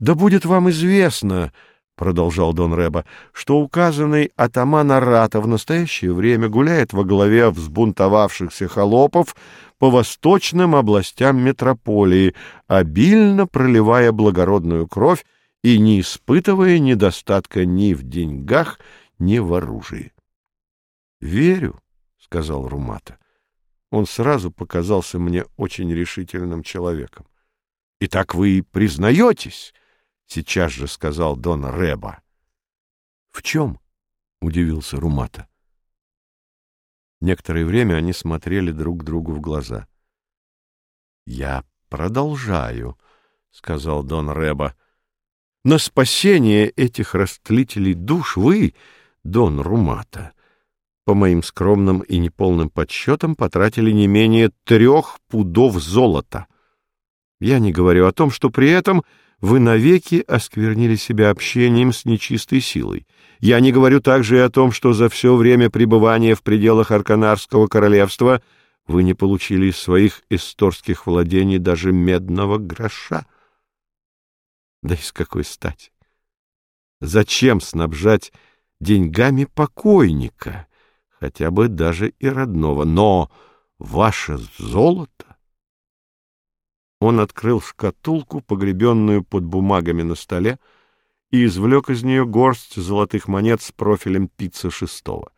Да будет вам известно, — продолжал Дон Рэба, — что указанный атаман Арата в настоящее время гуляет во главе взбунтовавшихся холопов по восточным областям метрополии, обильно проливая благородную кровь и не испытывая недостатка ни в деньгах, ни в оружии. — Верю, — сказал Румата. Он сразу показался мне очень решительным человеком. — Итак вы признаетесь? — сейчас же сказал Дон Реба. — В чем? — удивился Румата. Некоторое время они смотрели друг другу в глаза. — Я продолжаю, — сказал Дон Реба. — На спасение этих растлителей душ вы, Дон Румата, по моим скромным и неполным подсчетам, потратили не менее трех пудов золота. Я не говорю о том, что при этом вы навеки осквернили себя общением с нечистой силой. Я не говорю также и о том, что за все время пребывания в пределах Арканарского королевства вы не получили из своих эсторских владений даже медного гроша. Да из какой стати? Зачем снабжать деньгами покойника, хотя бы даже и родного? Но ваше золото он открыл шкатулку, погребенную под бумагами на столе, и извлек из нее горсть золотых монет с профилем пицца шестого.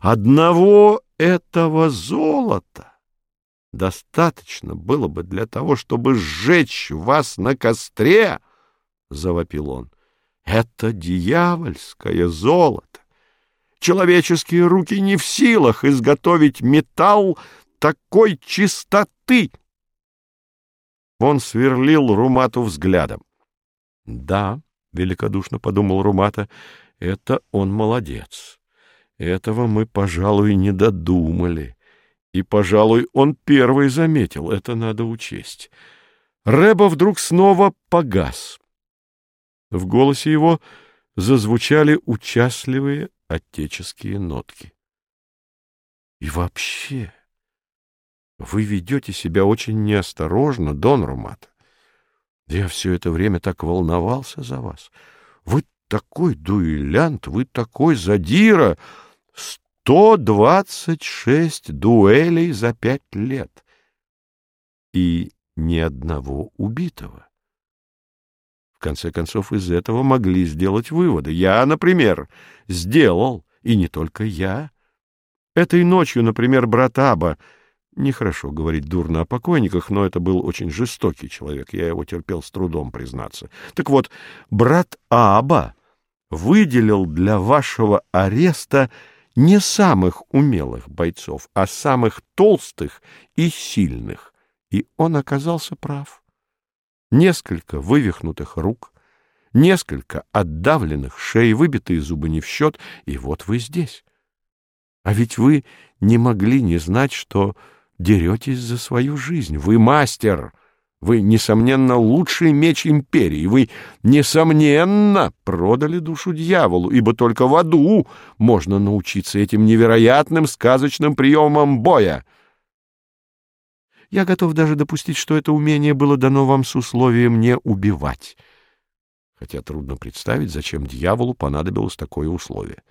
Одного этого золота достаточно было бы для того, чтобы сжечь вас на костре, — завопил он. Это дьявольское золото. Человеческие руки не в силах изготовить металл такой чистоты. Он сверлил Румату взглядом. «Да», — великодушно подумал Румата, — «это он молодец. Этого мы, пожалуй, не додумали. И, пожалуй, он первый заметил, это надо учесть». Рэба вдруг снова погас. В голосе его зазвучали участливые отеческие нотки. И вообще... Вы ведете себя очень неосторожно, Дон Румат. Я все это время так волновался за вас. Вы такой дуэлянт, вы такой задира. Сто двадцать шесть дуэлей за пять лет. И ни одного убитого. В конце концов, из этого могли сделать выводы. Я, например, сделал, и не только я. Этой ночью, например, брат Аба Нехорошо говорить дурно о покойниках, но это был очень жестокий человек, я его терпел с трудом, признаться. Так вот, брат Аба выделил для вашего ареста не самых умелых бойцов, а самых толстых и сильных, и он оказался прав. Несколько вывихнутых рук, несколько отдавленных шеи, выбитые зубы не в счет, и вот вы здесь. А ведь вы не могли не знать, что деретесь за свою жизнь. Вы мастер. Вы, несомненно, лучший меч империи. Вы, несомненно, продали душу дьяволу, ибо только в аду можно научиться этим невероятным сказочным приемам боя. Я готов даже допустить, что это умение было дано вам с условием не убивать. Хотя трудно представить, зачем дьяволу понадобилось такое условие.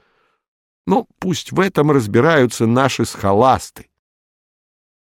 Но пусть в этом разбираются наши схоласты.